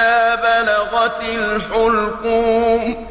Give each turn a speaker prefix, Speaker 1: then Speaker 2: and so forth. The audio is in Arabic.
Speaker 1: إذا بلغت الحلقوم